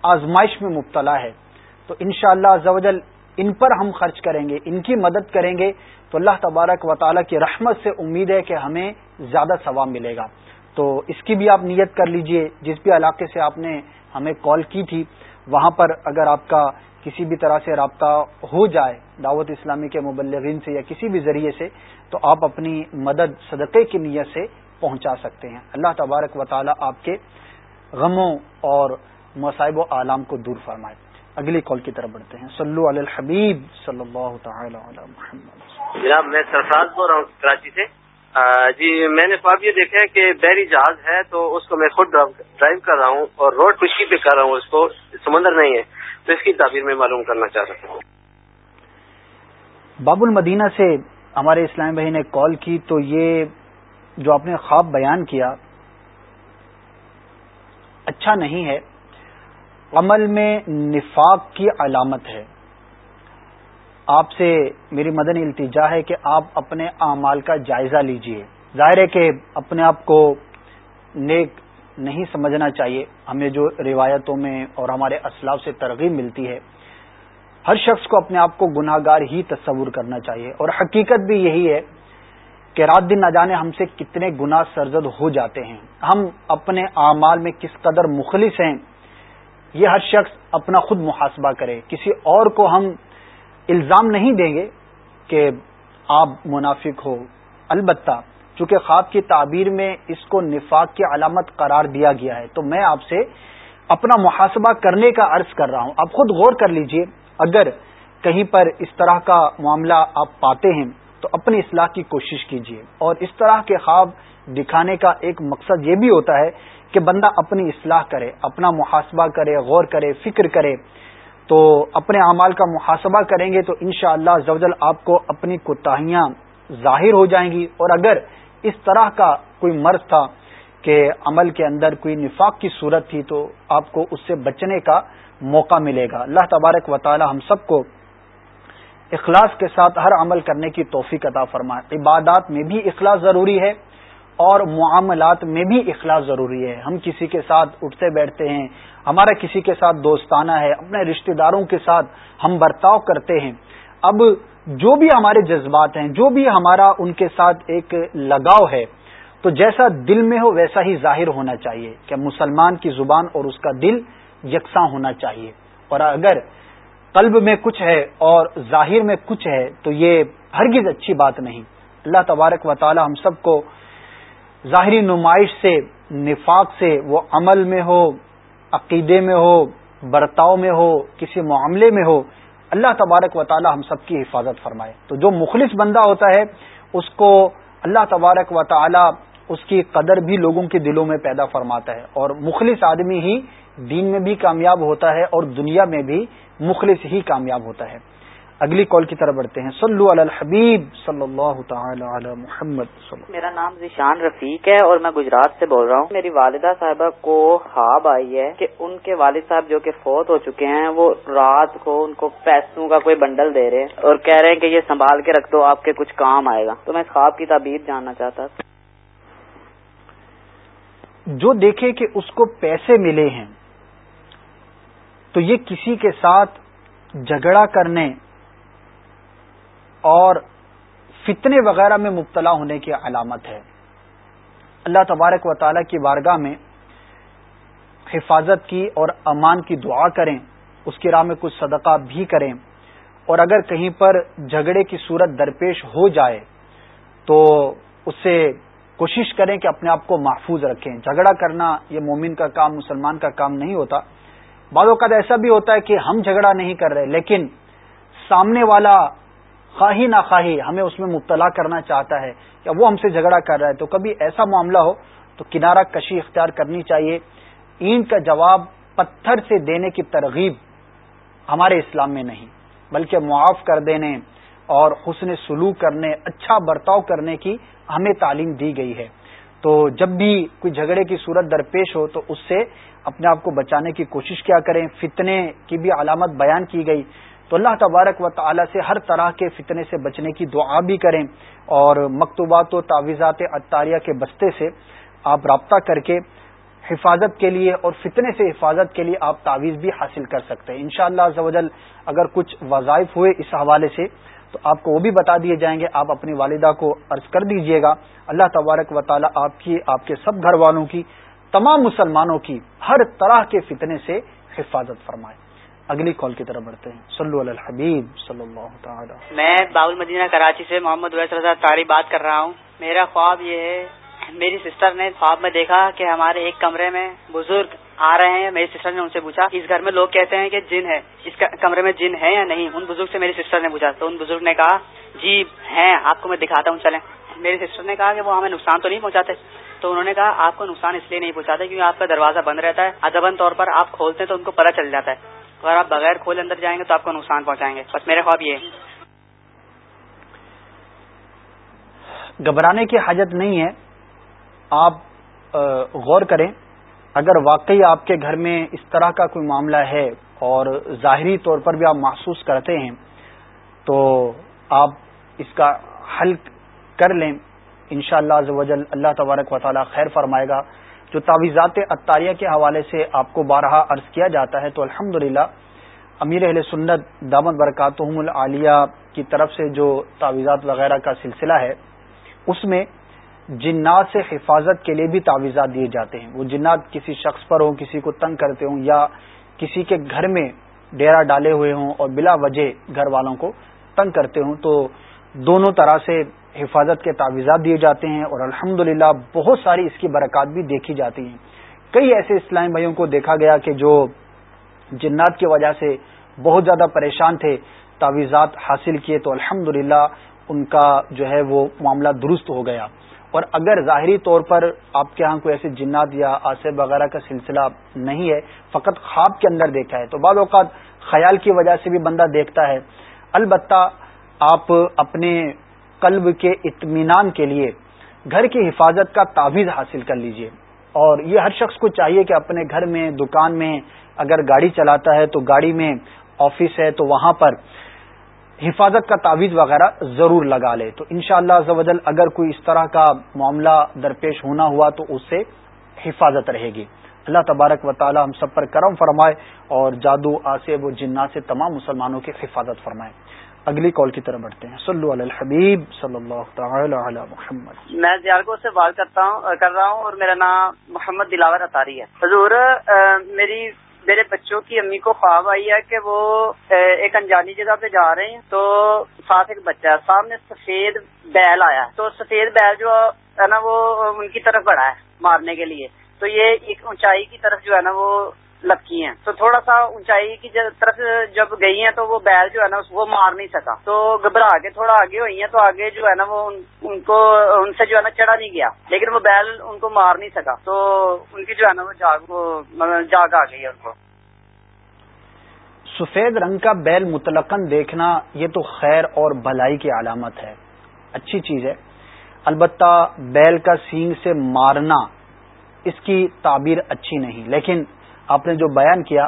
آزمائش میں مبتلا ہے، تو انشاءاللہ شاء اللہ ان پر ہم خرچ کریں گے، ان کی مدد کریں گے، تو اللہ تبارک و تعالیٰ کی رحمت سے امید ہے کہ ہمیں زیادہ ثواب ملے گا۔ تو اس کی بھی آپ نیت کر لیجیے، جس بھی علاقے سے آپ نے ہمیں کال کی تھی، وہاں پر اگر آپ کا کسی بھی طرح سے رابطہ ہو جائے دعوت اسلامی کے مبلغین سے یا کسی بھی ذریعے سے، تو آپ اپنی مدد، صدقے کی نیت سے پہنچا سکتے ہیں۔ اللہ تبارک و تعالی آپ کے غموں اور مصائب و عالم کو دور فرمائے۔ اگلی کال کی طرف بڑھتے ہیں۔ صلو علی الحبیب صلی اللہ تعالی علی محمد۔ جناب، میں سرفراز بول رہا ہوں کراچی سے۔ جی میں نے خواب یہ دیکھا ہے کہ بحری جہاز ہے تو اس کو میں خود ڈرائیو کر رہا ہوں اور روڈ خشکی پہ کر رہا ہوں، اس کو سمندر نہیں ہے۔ تو اس کی تعبیر میں معلوم کرنا چاہ رہا ہوں۔ باب المدینہ سے ہمارے اسلام بھائی نے کال کی تو یہ جو آپ نے خواب بیان کیا اچھا نہیں ہے۔ عمل میں نفاق کی علامت ہے۔ آپ سے میری مدنی التجا ہے کہ آپ اپنے اعمال کا جائزہ لیجیے۔ ظاہر ہے کہ اپنے آپ کو نیک نہیں سمجھنا چاہیے۔ ہمیں جو روایتوں میں اور ہمارے اسلاف سے ترغیب ملتی ہے، ہر شخص کو اپنے آپ کو گناہ گار ہی تصور کرنا چاہیے۔ اور حقیقت بھی یہی ہے کہ رات دن نہ جانے ہم سے کتنے گناہ سرزد ہو جاتے ہیں۔ ہم اپنے اعمال میں کس قدر مخلص ہیں، یہ ہر شخص اپنا خود محاسبہ کرے۔ کسی اور کو ہم الزام نہیں دیں گے کہ آپ منافق ہو۔ البتہ چونکہ خواب کی تعبیر میں اس کو نفاق کی علامت قرار دیا گیا ہے تو میں آپ سے اپنا محاسبہ کرنے کا عرض کر رہا ہوں۔ آپ خود غور کر لیجیے، اگر کہیں پر اس طرح کا معاملہ آپ پاتے ہیں تو اپنی اصلاح کی کوشش کیجیے اور اس طرح کے خواب دکھانے کا ایک مقصد یہ بھی ہوتا ہے کہ بندہ اپنی اصلاح کرے، اپنا محاسبہ کرے، غور کرے، فکر کرے۔ تو اپنے اعمال کا محاسبہ کریں گے تو انشاءاللہ شاء اللہ آپ کو اپنی کوتاہیاں ظاہر ہو جائیں گی۔ اور اگر اس طرح کا کوئی مرض تھا کہ عمل کے اندر کوئی نفاق کی صورت تھی تو آپ کو اس سے بچنے کا موقع ملے گا۔ اللہ تبارک و تعالی ہم سب کو اخلاص کے ساتھ ہر عمل کرنے کی توفیق عطا فرمائے۔ عبادات میں بھی اخلاص ضروری ہے اور معاملات میں بھی اخلاص ضروری ہے۔ ہم کسی کے ساتھ اٹھتے بیٹھتے ہیں، ہمارا کسی کے ساتھ دوستانہ ہے، اپنے رشتہ داروں کے ساتھ ہم برتاؤ کرتے ہیں اب جو بھی ہمارے جذبات ہیں، جو بھی ہمارا ان کے ساتھ ایک لگاؤ ہے، تو جیسا دل میں ہو ویسا ہی ظاہر ہونا چاہیے کہ مسلمان کی زبان اور اس کا دل یکساں ہونا چاہیے۔ اور اگر قلب میں کچھ ہے اور ظاہر میں کچھ ہے، تو یہ ہرگز اچھی بات نہیں۔ اللہ تبارک و تعالی ہم سب کو ظاہری نمائش سے، نفاق سے، وہ عمل میں ہو، عقیدے میں ہو، برتاؤ میں ہو، کسی معاملے میں ہو اللہ تبارک و تعالی ہم سب کی حفاظت فرمائے۔ تو جو مخلص بندہ ہوتا ہے، اس کو اللہ تبارک و تعالی اس کی قدر بھی لوگوں کے دلوں میں پیدا فرماتا ہے۔ اور مخلص آدمی ہی دین میں بھی کامیاب ہوتا ہے اور دنیا میں بھی مخلص ہی کامیاب ہوتا ہے۔ اگلی کال کی طرف بڑھتے ہیں۔ صلو علی الحبیب صلی اللہ تعالی علی محمد صلی میرا نام ذیشان رفیق ہے اور میں گجرات سے بول رہا ہوں۔ میری والدہ صاحبہ کو خواب آئی ہے کہ ان کے والد صاحب جو کہ فوت ہو چکے ہیں وہ رات کو ان کو پیسوں کا کوئی بنڈل دے رہے ہیں اور کہہ رہے ہیں کہ یہ سنبھال کے رکھ دو آپ کے کچھ کام آئے گا۔ تو میں اس خواب کی تعبیر جاننا چاہتا تھا۔ جو دیکھے کہ اس کو پیسے ملے ہیں تو یہ کسی کے ساتھ جھگڑا کرنے اور فتنے وغیرہ میں مبتلا ہونے کی علامت ہے۔ اللہ تبارک و تعالی کی بارگاہ میں حفاظت کی اور امان کی دعا کریں، اس کی راہ میں کچھ صدقہ بھی کریں۔ اور اگر کہیں پر جھگڑے کی صورت درپیش ہو جائے، تو اس سے کوشش کریں کہ اپنے آپ کو محفوظ رکھیں۔ جھگڑا کرنا یہ مومن کا کام، مسلمان کا کام نہیں ہوتا۔ بعض اوقات ایسا بھی ہوتا ہے کہ ہم جھگڑا نہیں کر رہے، لیکن سامنے والا خواہی نہ خواہی ہمیں اس میں مبتلا کرنا چاہتا ہے یا وہ ہم سے جھگڑا کر رہا ہے، تو کبھی ایسا معاملہ ہو تو کنارہ کشی اختیار کرنی چاہیے۔ اینٹ کا جواب پتھر سے دینے کی ترغیب ہمارے اسلام میں نہیں، بلکہ معاف کر دینے اور حسن سلوک کرنے اچھا برتاؤ کرنے کی ہمیں تعلیم دی گئی ہے۔ تو جب بھی کوئی جھگڑے کی صورت درپیش ہو تو اس سے اپنے آپ کو بچانے کی کوشش کیا کریں۔ فتنے کی بھی علامت بیان کی گئی۔ تو اللہ تبارک و تعالی سے ہر طرح کے فتنے سے بچنے کی دعا بھی کریں اور مکتوبات و تعویزات اطاریہ کے بستے سے آپ رابطہ کر کے حفاظت کے لیے اور فتنے سے حفاظت کے لیے آپ تعویذ بھی حاصل کر سکتے ہیں۔ انشاءاللہ شاء اللہ اگر کچھ وظائف ہوئے اس حوالے سے تو آپ کو وہ بھی بتا دیے جائیں گے۔ آپ اپنی والدہ کو عرض کر دیجیے گا۔ اللہ تبارک و تعالی آپ کی، آپ کے سب گھر والوں کی، تمام مسلمانوں کی ہر طرح کے فتنے سے حفاظت فرمائے۔ اگلی کال کی طرف بڑھتے ہیں۔ صلو علی الحبیب صلی اللہ تعالی۔ میں باول مدینہ کراچی سے محمد ویس رضا تاری بات کر رہا ہوں۔ میرا خواب یہ ہے، میری سسٹر نے خواب میں دیکھا کہ ہمارے ایک کمرے میں بزرگ آ رہے ہیں۔ میری سسٹر نے ان سے پوچھا، اس گھر میں لوگ کہتے ہیں کہ جن ہے، اس کمرے میں جن ہے یا نہیں؟ ان بزرگ سے میری سسٹر نے پوچھا، تو ان بزرگ نے کہا جی ہیں، آپ کو میں دکھاتا ہوں، چلیں۔ میری سسٹر نے کہا کہ وہ ہمیں نقصان تو نہیں پہنچاتے۔ تو انہوں نے کہا، آپ کو نقصان اس لیے نہیں پہنچاتے کیونکہ آپ کا دروازہ بند رہتا ہے۔ ادبن طور پر آپ کھولتے ہیں تو ان کو پتہ چل جاتا ہے۔ اگر آپ بغیر کھول اندر جائیں گے تو آپ کو نقصان پہنچائیں گے۔ بس میرے خواب یہ گھبرانے کی حاجت نہیں ہے۔ آپ غور کریں۔ اگر واقعی آپ کے گھر میں اس طرح کا کوئی معاملہ ہے اور ظاہری طور پر بھی آپ محسوس کرتے ہیں، تو آپ اس کا حل کر لیں۔ ان شاء اللہ اللہ تبارک و تعالی خیر فرمائے گا۔ جو تعویزات اطاریہ کے حوالے سے آپ کو بارہا عرض کیا جاتا ہے، تو الحمد امیر اہل سنت دامت برکاتہم العالیہ کی طرف سے جو تعویزات وغیرہ کا سلسلہ ہے، اس میں جنات سے حفاظت کے لیے بھی تعویزات دیے جاتے ہیں۔ وہ جنات کسی شخص پر ہوں، کسی کو تنگ کرتے ہوں یا کسی کے گھر میں ڈیرا ڈالے ہوئے ہوں اور بلا وجہ گھر والوں کو تنگ کرتے ہوں، تو دونوں طرح سے حفاظت کے تعویزات دیے جاتے ہیں اور الحمد بہت ساری اس کی برکات بھی دیکھی جاتی ہیں۔ کئی ایسے اسلام بھائیوں کو دیکھا گیا کہ جو جنات کی وجہ سے بہت زیادہ پریشان تھے تعویزات حاصل کیے تو الحمد ان کا جو ہے وہ معاملہ درست ہو گیا۔ اور اگر ظاہری طور پر آپ کے ہاں کوئی ایسے جنات یا آصف وغیرہ کا سلسلہ نہیں ہے، فقط خواب کے اندر دیکھا ہے، تو بعض اوقات خیال کی وجہ سے بھی بندہ دیکھتا ہے۔ البتہ آپ اپنے قلب کے اطمینان کے لیے گھر کی حفاظت کا تعویذ حاصل کر لیجیے۔ اور یہ ہر شخص کو چاہیے کہ اپنے گھر میں، دکان میں اگر گاڑی چلاتا ہے تو گاڑی میں آفس ہے تو وہاں پر حفاظت کا تعویذ وغیرہ ضرور لگا لے۔ تو انشاءاللہ شاء اللہ اگر کوئی اس طرح کا معاملہ درپیش ہونا ہوا تو اس سے حفاظت رہے گی۔ اللہ تبارک و تعالی ہم سب پر کرم فرمائے اور جادو آصب و جنات سے تمام مسلمانوں کی حفاظت فرمائے۔ اگلی کال کی طرف بڑھتے ہیں۔ صلو علی الحبیب صلی اللہ تعالی علی محمد۔ میں زیارگو سے بات کرتا ہوں، کر رہا ہوں اور میرا نام محمد دلاور اطاری ہے۔ حضور میری میرے بچوں کی امی کو خواب آئی ہے کہ وہ ایک انجانی جگہ پہ جا رہے ہیں۔ تو ساتھ ایک بچہ ہے، سامنے سفید بیل آیا تو سفید بیل جو ہے نا، وہ ان کی طرف بڑھا ہے مارنے کے لیے۔ تو یہ ایک اونچائی کی طرف جو ہے نا، وہ لکی ہیں۔ تو تھوڑا سا اونچائی کی طرف جب گئی ہیں تو وہ بیل جو ہے نا، وہ مار نہیں سکا۔ تو گھبرا کے تھوڑا آگے ہوئی ہیں تو آگے جو ہے نا، وہ ان کو ان سے جو ہے نا چڑھا نہیں گیا۔ لیکن وہ بیل ان کو مار نہیں سکا۔ تو ان کی جو ہے نا، وہ جاگ مطلب جاگ آ گئی ہے ان کو۔ سفید رنگ کا بیل متلقن دیکھنا یہ تو خیر اور بھلائی کی علامت ہے۔ اچھی چیز ہے۔ البتہ بیل کا سینگ سے مارنا اس کی تعبیر اچھی نہیں، لیکن آپ نے جو بیان کیا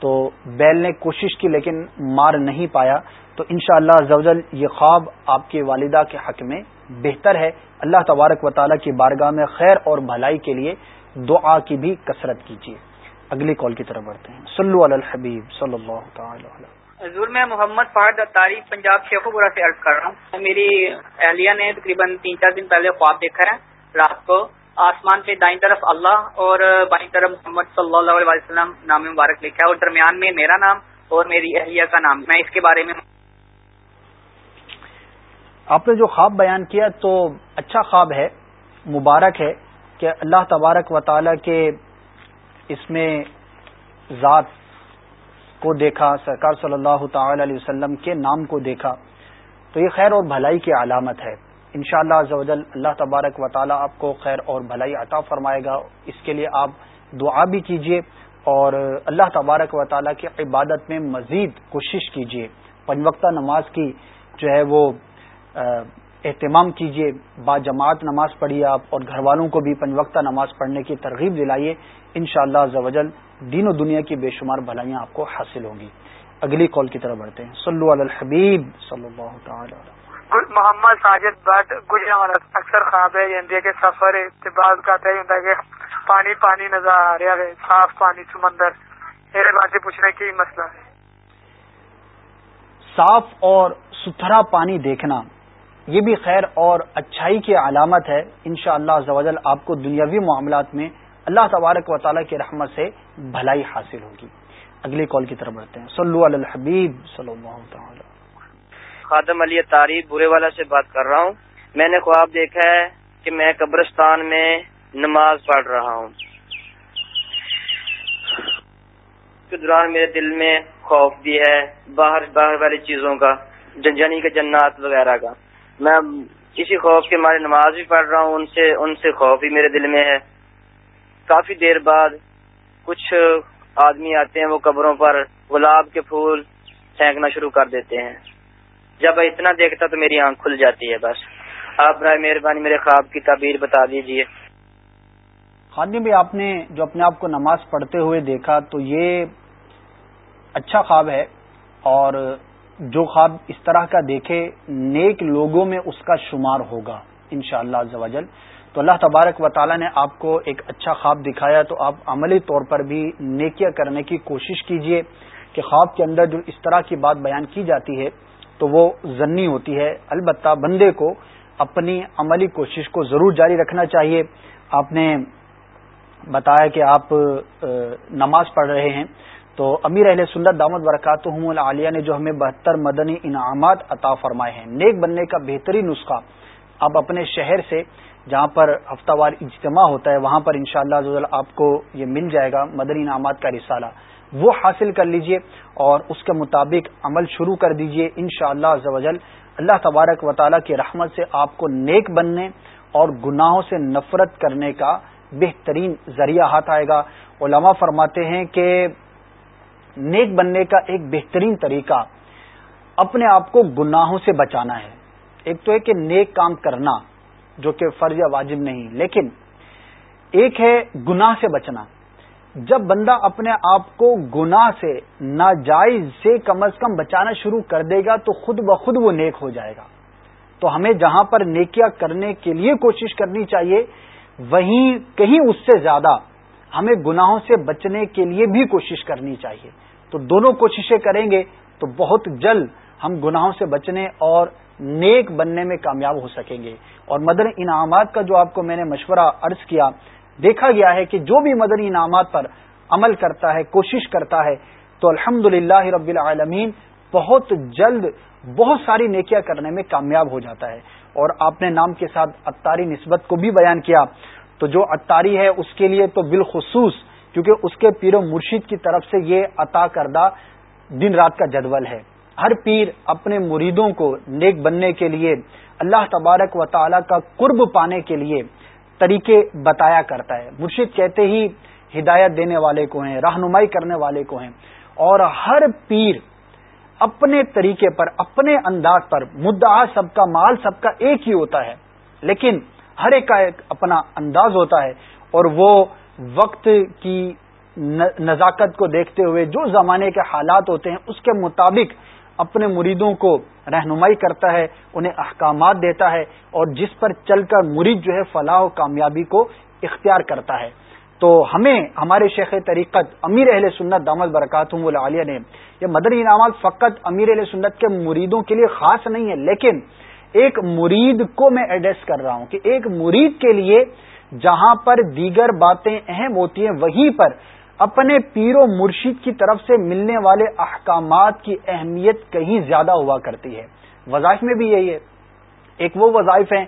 تو بیل نے کوشش کی لیکن مار نہیں پایا۔ تو انشاءاللہ شاء اللہ یہ خواب آپ کی والدہ کے حق میں بہتر ہے۔ اللہ تبارک و تعالیٰ کی بارگاہ میں خیر اور بھلائی کے لیے دعا کی بھی کثرت کیجیے۔ اگلی کال کی طرف بڑھتے ہیں۔ صلو علی الحبیب صلی اللہ تعالی حضور، میں محمد فہد تاریخ پنجاب شیخ پورہ سے عرض کر رہا ہوں۔ میری اہلیہ نے تقریباً تین چار دن پہلے خواب دیکھا ہے۔ رات کو آسمان پہ دائیں طرف اللہ اور بائیں طرف محمد صلی اللہ علیہ وسلم نام مبارک لکھا ہے اور درمیان میں میرا نام اور میری اہلیہ کا نام۔ میں اس کے بارے میں آپ نے جو خواب بیان کیا تو اچھا خواب ہے، مبارک ہے کہ اللہ تبارک و تعالی کے اس میں ذات کو دیکھا، سرکار صلی اللہ تعالی علیہ وسلم کے نام کو دیکھا۔ تو یہ خیر اور بھلائی کی علامت ہے۔ ان شاء اللہ اللہ تبارک و تعالی آپ کو خیر اور بھلائی عطا فرمائے گا۔ اس کے لیے آپ دعا بھی کیجیے اور اللہ تبارک و تعالیٰ کی عبادت میں مزید کوشش کیجیے پنج وقتہ نماز کی جو ہے وہ اہتمام کیجیے با جماعت نماز پڑھیے آپ اور گھر والوں کو بھی پنج وقتہ نماز پڑھنے کی ترغیب دلائیے۔ ان شاء اللہ دین و دنیا کی بے شمار بھلائیاں آپ کو حاصل ہوں گی۔ اگلی کال کی طرف بڑھتے ہیں۔ صلو علی الحبیب صلی اللہ تعالی محمد ساجد بٹ گجر اکثر خواب ہے یعنی انڈیا کے سفر، اتباع کا طے ہوتا ہے کہ پانی پانی نظر آ رہا ہے، صاف پانی، سمندر۔ میرے بات سے پوچھنے کی مسئلہ ہے۔ صاف اور ستھرا پانی دیکھنا، یہ بھی خیر اور اچھائی کی علامت ہے۔ ان شاء اللہ آپ کو دنیاوی معاملات میں اللہ تبارک و تعالیٰ کی رحمت سے بھلائی حاصل ہوگی۔ اگلی کال کی طرف بڑھتے ہیں۔ صلو علی الحبیب صلی اللہ تعالی۔ خادم علی تاریخ برے والا سے بات کر رہا ہوں۔ میں نے خواب دیکھا ہے کہ میں قبرستان میں نماز پڑھ رہا ہوں۔ کے دوران میرے دل میں خوف بھی ہے، باہر باہر والی چیزوں کا جنجنی کے جنات وغیرہ کا۔ میں کسی خوف کے مارے نماز بھی پڑھ رہا ہوں، ان سے ان سے خوف ہی میرے دل میں ہے۔ کافی دیر بعد کچھ آدمی آتے ہیں، وہ قبروں پر گلاب کے پھول پھینکنا شروع کر دیتے ہیں۔ جب اتنا دیکھتا تو میری آنکھ کھل جاتی ہے بس۔ آپ برائے مہربانی میرے خواب کی تعبیر بتا دیجیے خادی بھی آپ نے جو اپنے آپ کو نماز پڑھتے ہوئے دیکھا تو یہ اچھا خواب ہے اور جو خواب اس طرح کا دیکھے، نیک لوگوں میں اس کا شمار ہوگا ان شاء اللہ تو اللہ تبارک و تعالیٰ نے آپ کو ایک اچھا خواب دکھایا، تو آپ عملی طور پر بھی نیکیاں کرنے کی کوشش کیجیے کہ خواب کے اندر جو اس طرح کی بات بیان کی جاتی ہے تو وہ ضنی ہوتی ہے۔ البتہ بندے کو اپنی عملی کوشش کو ضرور جاری رکھنا چاہیے۔ آپ نے بتایا کہ آپ نماز پڑھ رہے ہیں۔ تو امیر اہل سنت دامت برکات العالیہ نے جو ہمیں بہتر مدنی انعامات عطا فرمائے ہیں، نیک بننے کا بہترین نسخہ اب اپنے شہر سے جہاں پر ہفتہ وار اجتماع ہوتا ہے، وہاں پر انشاءاللہ شاء اللہ آپ کو یہ مل جائے گا، مدنی انعامات کا رسالہ۔ وہ حاصل کر لیجیے اور اس کے مطابق عمل شروع کر دیجیے ان شاء اللہ اللہ تبارک و تعالیٰ کی رحمت سے آپ کو نیک بننے اور گناہوں سے نفرت کرنے کا بہترین ذریعہ ہاتھ آئے گا۔ علماء فرماتے ہیں کہ نیک بننے کا ایک بہترین طریقہ اپنے آپ کو گناہوں سے بچانا ہے۔ ایک تو ہے کہ نیک کام کرنا، جو کہ فرض یا واجب نہیں، لیکن ایک ہے گناہ سے بچنا۔ جب بندہ اپنے آپ کو گناہ سے، ناجائز سے کم از کم بچانا شروع کر دے گا تو خود بخود وہ نیک ہو جائے گا۔ تو ہمیں جہاں پر نیکیاں کرنے کے لیے کوشش کرنی چاہیے، وہیں کہیں اس سے زیادہ ہمیں گناہوں سے بچنے کے لیے بھی کوشش کرنی چاہیے۔ تو دونوں کوششیں کریں گے تو بہت جلد ہم گناہوں سے بچنے اور نیک بننے میں کامیاب ہو سکیں گے۔ اور مدن انعامات کا جو آپ کو میں نے مشورہ عرض کیا دیکھا گیا ہے کہ جو بھی مدنی انعامات پر عمل کرتا ہے، کوشش کرتا ہے، تو الحمد رب العالمین بہت جلد بہت ساری نیکیاں کرنے میں کامیاب ہو جاتا ہے۔ اور آپ نے نام کے ساتھ اتاری نسبت کو بھی بیان کیا۔ تو جو اتاری ہے، اس کے لیے تو بالخصوص، کیونکہ اس کے پیر و مرشید کی طرف سے یہ عطا کردہ دن رات کا جدول ہے۔ ہر پیر اپنے مریدوں کو نیک بننے کے لیے، اللہ تبارک و تعالی کا قرب پانے کے لیے طریقے بتایا کرتا ہے۔ مرشید کہتے ہی ہدایت دینے والے کو ہیں، رہنمائی کرنے والے کو ہیں۔ اور ہر پیر اپنے طریقے پر، اپنے انداز پر، مدعا سب کا، مال سب کا ایک ہی ہوتا ہے۔ لیکن ہر ایک کا ایک اپنا انداز ہوتا ہے۔ اور وہ وقت کی نزاکت کو دیکھتے ہوئے جو زمانے کے حالات ہوتے ہیں، اس کے مطابق اپنے مریدوں کو رہنمائی کرتا ہے، انہیں احکامات دیتا ہے اور جس پر چل کر مرید جو ہے فلاح و کامیابی کو اختیار کرتا ہے۔ تو ہمیں ہمارے شیخ طریقت امیر اہل سنت دامد برکات عالیہ نے، یہ مدری انعامات فقط امیر اہل سنت کے مریدوں کے لیے خاص نہیں ہے لیکن ایک مرید کو میں ایڈریس کر رہا ہوں کہ ایک مرید کے لیے جہاں پر دیگر باتیں اہم ہوتی ہیں، وہیں پر اپنے پیر و مرشید کی طرف سے ملنے والے احکامات کی اہمیت کہیں زیادہ ہوا کرتی ہے۔ وظائف میں بھی یہی ہے۔ ایک وہ وظائف ہیں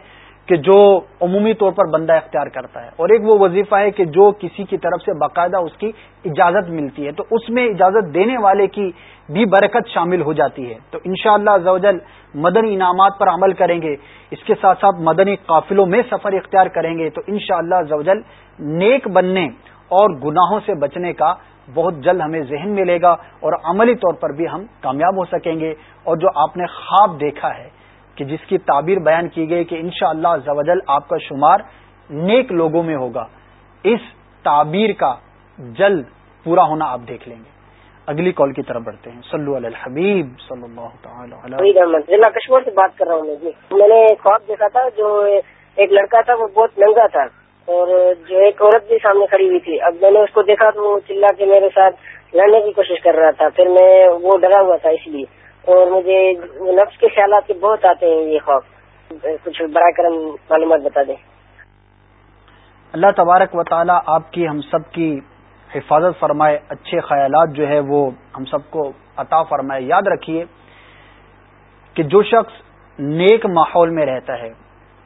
کہ جو عمومی طور پر بندہ اختیار کرتا ہے، اور ایک وہ وظیفہ ہے کہ جو کسی کی طرف سے باقاعدہ اس کی اجازت ملتی ہے۔ تو اس میں اجازت دینے والے کی بھی برکت شامل ہو جاتی ہے۔ تو انشاءاللہ شاء اللہ مدنی انعامات پر عمل کریں گے۔ اس کے ساتھ ساتھ مدنی قافلوں میں سفر اختیار کریں گے۔ تو انشاءاللہ شاء اللہ نیک بننے اور گناہوں سے بچنے کا بہت جلد ہمیں ذہن ملے گا اور عملی طور پر بھی ہم کامیاب ہو سکیں گے۔ اور جو آپ نے خواب دیکھا ہے کہ جس کی تعبیر بیان کی گئی کہ انشاءاللہ شاء اللہ آپ کا شمار نیک لوگوں میں ہوگا، اس تعبیر کا جلد پورا ہونا آپ دیکھ لیں گے۔ اگلی کال کی طرف بڑھتے ہیں۔ صلو علی الحبیب صلی اللہ تعالی جی، ضلع کشمیر سے بات کر رہا ہوں میں جی۔ میں نے خواب دیکھا تھا جو ایک لڑکا تھا وہ بہت مہنگا تھا۔ اور جو ایک عورت بھی سامنے کھڑی ہوئی تھی۔ اب میں نے اس کو دیکھا تو وہ چلا کے میرے ساتھ لڑنے کی کوشش کر رہا تھا۔ پھر میں وہ ڈرا ہوا تھا اس لیے۔ اور مجھے نفس کے خیالات کے بہت آتے ہیں یہ خوف۔ کچھ برائے کرم معلومات بتا دیں۔ اللہ تبارک و تعالی آپ کی ہم سب کی حفاظت فرمائے۔ اچھے خیالات جو ہے وہ ہم سب کو عطا فرمائے۔ یاد رکھیے کہ جو شخص نیک ماحول میں رہتا ہے،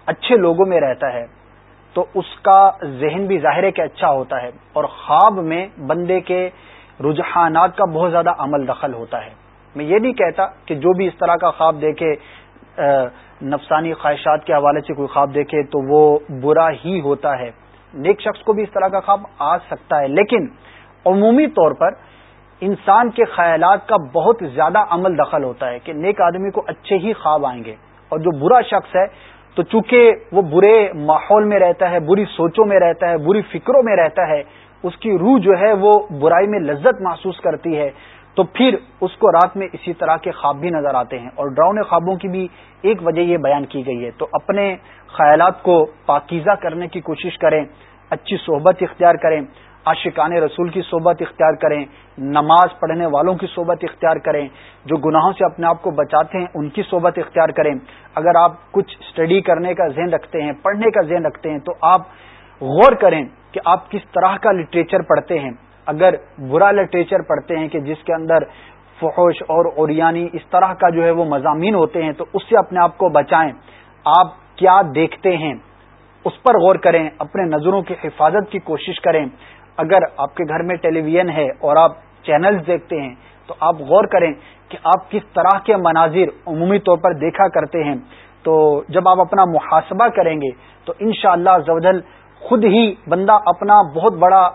اچھے لوگوں میں رہتا ہے تو اس کا ذہن بھی ظاہر ہے کہ اچھا ہوتا ہے اور خواب میں بندے کے رجحانات کا بہت زیادہ عمل دخل ہوتا ہے۔ میں یہ نہیں کہتا کہ جو بھی اس طرح کا خواب دیکھے نفسانی خواہشات کے حوالے سے کوئی خواب دیکھے تو وہ برا ہی ہوتا ہے۔ نیک شخص کو بھی اس طرح کا خواب آ سکتا ہے، لیکن عمومی طور پر انسان کے خیالات کا بہت زیادہ عمل دخل ہوتا ہے کہ نیک آدمی کو اچھے ہی خواب آئیں گے۔ اور جو برا شخص ہے تو چونکہ وہ برے ماحول میں رہتا ہے، بری سوچوں میں رہتا ہے، بری فکروں میں رہتا ہے، اس کی روح جو ہے وہ برائی میں لذت محسوس کرتی ہے، تو پھر اس کو رات میں اسی طرح کے خواب بھی نظر آتے ہیں۔ اور ڈراؤنے خوابوں کی بھی ایک وجہ یہ بیان کی گئی ہے۔ تو اپنے خیالات کو پاکیزہ کرنے کی کوشش کریں، اچھی صحبت اختیار کریں۔ عاشقان رسول کی صحبت اختیار کریں، نماز پڑھنے والوں کی صحبت اختیار کریں، جو گناہوں سے اپنے آپ کو بچاتے ہیں، ان کی صحبت اختیار کریں۔ اگر آپ کچھ اسٹڈی کرنے کا ذہن رکھتے ہیں، پڑھنے کا ذہن رکھتے ہیں، تو آپ غور کریں کہ آپ کس طرح کا لٹریچر پڑھتے ہیں۔ اگر برا لٹریچر پڑھتے ہیں کہ جس کے اندر فحوش اور اوریانی اس طرح کا جو ہے وہ مضامین ہوتے ہیں، تو اس سے اپنے آپ کو بچائیں۔ آپ کیا دیکھتے ہیں؟ اس پر غور کریں، اپنے نظروں کی حفاظت کی کوشش کریں۔ اگر آپ کے گھر میں ٹیلی ویژن ہے اور آپ چینلز دیکھتے ہیں، تو آپ غور کریں کہ آپ کس طرح کے مناظر عمومی طور پر دیکھا کرتے ہیں۔ تو جب آپ اپنا محاسبہ کریں گے، تو انشاءاللہ شاء اللہ خود ہی بندہ اپنا بہت بڑا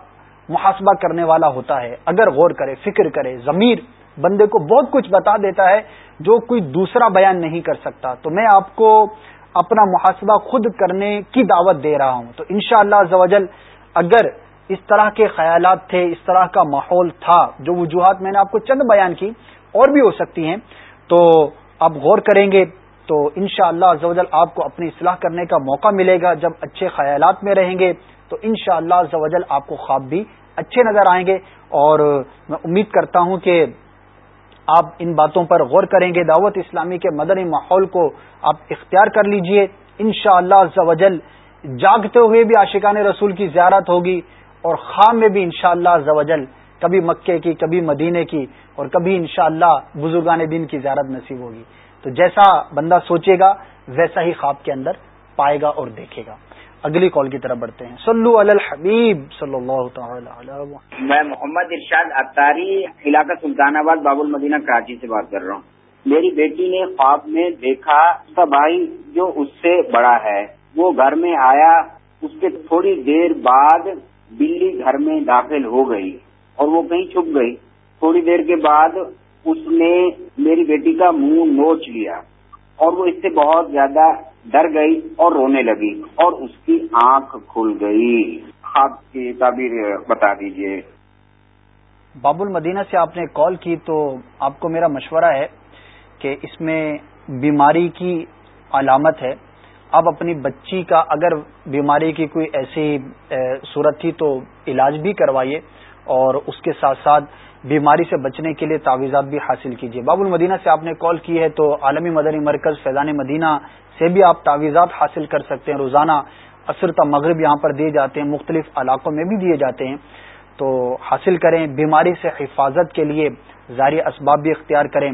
محاسبہ کرنے والا ہوتا ہے۔ اگر غور کرے، فکر کرے، ضمیر بندے کو بہت کچھ بتا دیتا ہے جو کوئی دوسرا بیان نہیں کر سکتا۔ تو میں آپ کو اپنا محاسبہ خود کرنے کی دعوت دے رہا ہوں۔ تو انشاءاللہ شاء اللہ اگر اس طرح کے خیالات تھے، اس طرح کا ماحول تھا، جو وجوہات میں نے آپ کو چند بیان کی، اور بھی ہو سکتی ہیں۔ تو آپ غور کریں گے، تو انشاءاللہ شاء اللہ آپ کو اپنی اصلاح کرنے کا موقع ملے گا۔ جب اچھے خیالات میں رہیں گے، تو ان شاء اللہ آپ کو خواب بھی اچھے نظر آئیں گے۔ اور میں امید کرتا ہوں کہ آپ ان باتوں پر غور کریں گے۔ دعوت اسلامی کے مدنی ماحول کو آپ اختیار کر لیجیے۔ ان شاء اللہ جاگتے ہوئے بھی عاشقان رسول کی زیارت ہوگی۔ اور خام میں بھی انشاءاللہ شاء اللہ کبھی مکے کی، کبھی مدینے کی اور کبھی انشاءاللہ اللہ بزرگان دین کی زیارت نصیب ہوگی۔ تو جیسا بندہ سوچے گا، ویسا ہی خواب کے اندر پائے گا اور دیکھے گا۔ اگلی کال کی طرف بڑھتے ہیں۔ سلو الحبیب صلی اللہ تعالی میں محمد ارشاد اختاری علاقہ سلطان آباد، باب المدینہ، کراچی سے بات کر رہا ہوں۔ میری بیٹی نے خواب میں دیکھا اس کا بھائی جو اس سے بڑا ہے۔ وہ گھر میں آیا، اس کے تھوڑی دیر بعد بلی گھر میں داخل ہو گئی اور وہ کہیں چھپ گئی۔ تھوڑی دیر کے بعد اس نے میری بیٹی کا منہ نوچ لیا اور وہ اس سے بہت زیادہ ڈر گئی اور رونے لگی اور اس کی آنکھ کھل گئی۔ آپ کی تعبیر بتا دیجیے۔ باب المدینہ سے آپ نے کال کی تو آپ کو میرا مشورہ ہے کہ اس میں بیماری کی علامت ہے۔ آپ اپنی بچی کا اگر بیماری کی کوئی ایسی صورت تھی تو علاج بھی کروائیے اور اس کے ساتھ ساتھ بیماری سے بچنے کے لیے تعویذات بھی حاصل کیجیے۔ باب المدینہ سے آپ نے کال کی ہے تو عالمی مدنی مرکز فیضان مدینہ سے بھی آپ تعویذات حاصل کر سکتے ہیں۔ روزانہ عصر تا مغرب یہاں پر دیے جاتے ہیں، مختلف علاقوں میں بھی دیے جاتے ہیں۔ تو حاصل کریں، بیماری سے حفاظت کے لیے ظاہری اسباب بھی اختیار کریں۔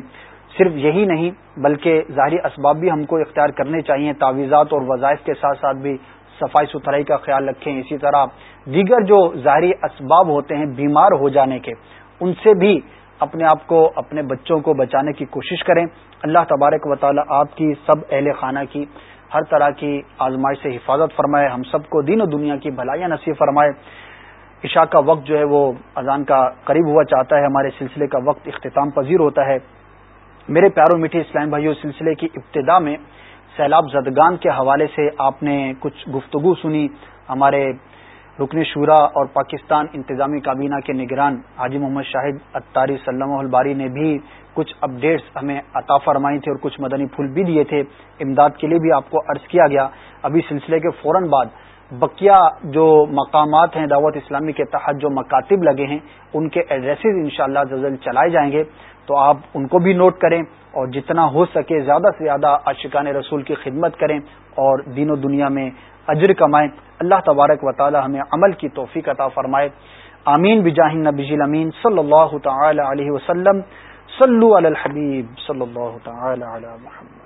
صرف یہی نہیں، بلکہ ظاہری اسباب بھی ہم کو اختیار کرنے چاہیے، تعویذات اور وظائف کے ساتھ ساتھ بھی صفائی ستھرائی کا خیال رکھیں۔ اسی طرح دیگر جو ظاہری اسباب ہوتے ہیں بیمار ہو جانے کے، ان سے بھی اپنے آپ کو، اپنے بچوں کو بچانے کی کوشش کریں۔ اللہ تبارک و تعالی آپ کی سب اہل خانہ کی ہر طرح کی آزمائش سے حفاظت فرمائے۔ ہم سب کو دین و دنیا کی بھلائیاں نصیب فرمائے۔ عشاء کا وقت جو ہے وہ اذان کا قریب ہوا چاہتا ہے، ہمارے سلسلے کا وقت اختتام پذیر ہوتا ہے۔ میرے پیاروں میٹھے اسلام بھائیوں سلسلے کی ابتدا میں سیلاب زدگان کے حوالے سے آپ نے کچھ گفتگو سنی۔ ہمارے رکن شورا اور پاکستان انتظامی کابینہ کے نگران حاجی محمد شاہد اتاری سلم الباری نے بھی کچھ اپڈیٹس ہمیں عطا فرمائی تھی اور کچھ مدنی پھول بھی دیے تھے۔ امداد کے لیے بھی آپ کو عرض کیا گیا۔ ابھی سلسلے کے فوراً بعد بقیہ جو مقامات ہیں دعوت اسلامی کے تحت جو مکاتب لگے ہیں، ان کے ایڈریسز انشاءاللہ شاء چلائے جائیں گے۔ تو آپ ان کو بھی نوٹ کریں اور جتنا ہو سکے زیادہ سے زیادہ عاشقان رسول کی خدمت کریں اور دین و دنیا میں اجر کمائیں۔ اللہ تبارک و تعالی ہمیں عمل کی توفیق عطا فرمائے۔ آمین۔ بجاہ نبی امین صلی اللہ تعالی علیہ وسلم۔ صلو علی الحبیب صلی اللہ تعالی علی محمد۔